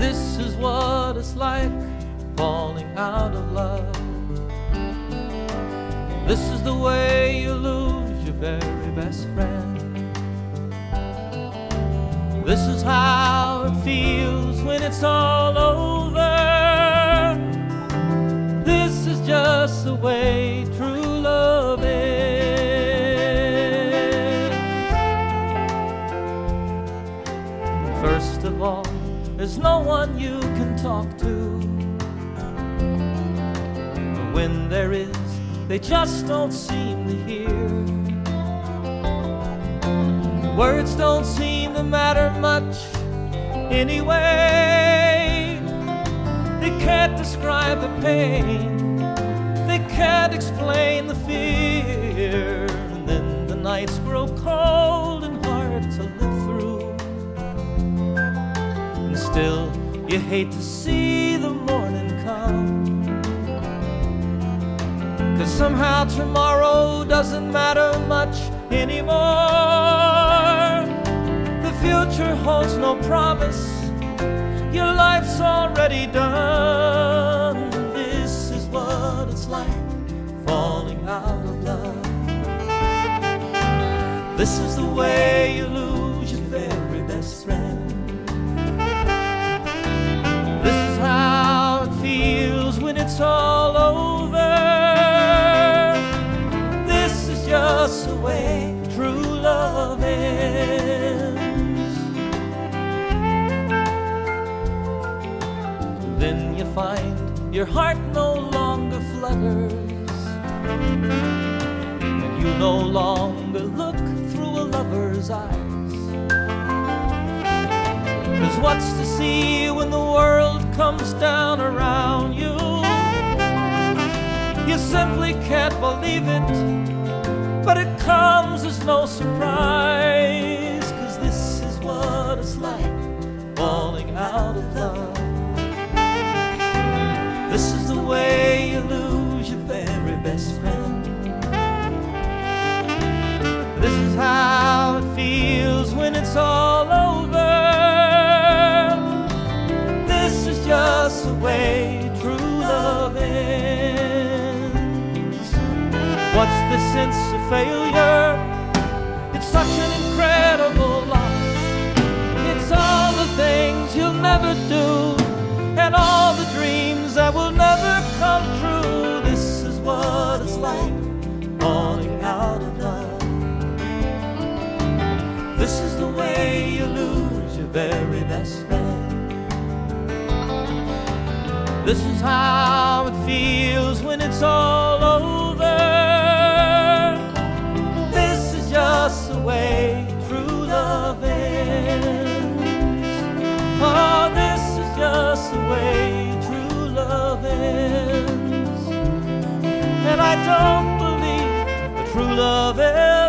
This is what it's like falling out of love. This is the way you lose your very best friend. This is how it feels when it's all over. This is just the way there's no one you can talk to. But when there is, they just don't seem to hear. Words don't seem to matter much anyway. They can't describe the pain, they can't explain the fear. And then the nights grow cold and still, you hate to see the morning come. Cause somehow tomorrow doesn't matter much anymore. The future holds no promise. Your life's already done. This is what it's like falling out of love. This is the way you lose is just the way true love ends. Then you find your heart no longer flutters. And you no longer look through a lover's eyes. Cause what's to see when the world comes down around you? You simply can't believe it, but it comes as no surprise. What's the sense of failure? It's such an incredible loss. It's all the things you'll never do, and all the dreams that will never come true. This is what it's like falling out of love. This is the way you lose your very best friend. This is how it feels when it's all over. Is just the way true love ends. Oh, this is just the way true love ends. And I don't believe that true love ends.